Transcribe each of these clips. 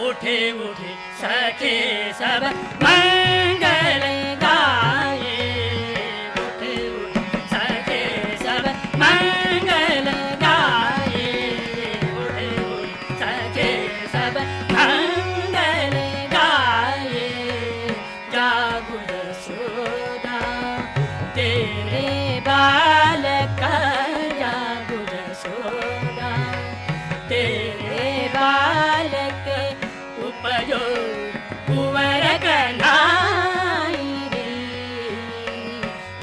उठे उठे सखे सब मंगल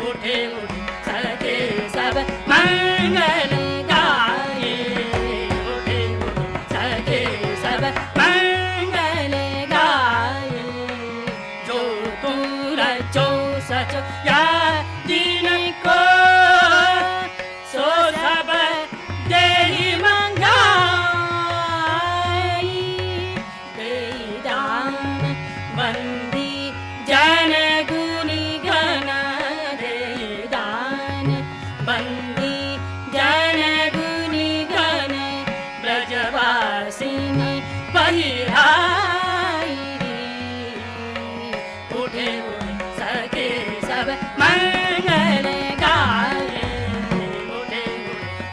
उठे उठे सके सब मंगल गाए उठे उठे सके सब मंगल गाए जो तुम रचो सचो या दिन को सो सब देहि मंगाई देदान बंदी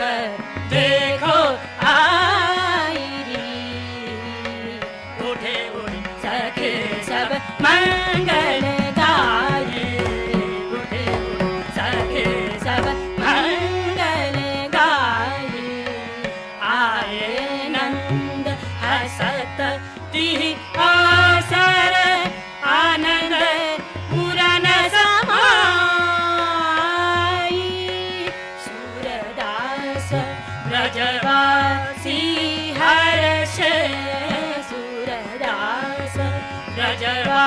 खो आढे बु सखे सङ्गलदाय बुडे सखे स मङ्गलदाय आये नन्द हसी रजवासि हर्ष सुरदास प्रजवा